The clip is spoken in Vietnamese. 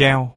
treo.